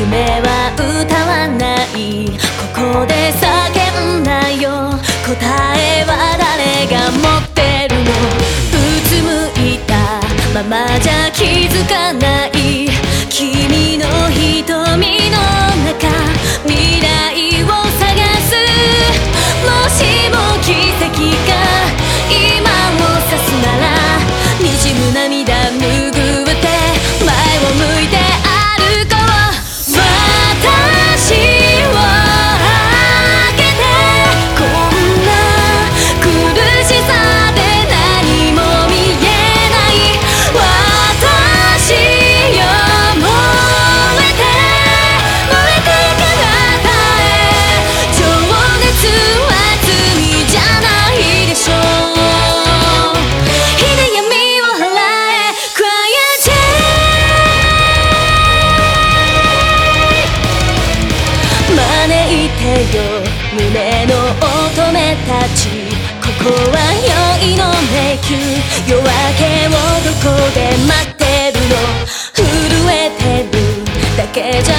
夢は歌わない。ここで叫んだよ。答えは誰が持っててよ胸の乙女たち。ここは酔いの迷宮。夜明けをどこで待ってるの？震えてるだけじゃ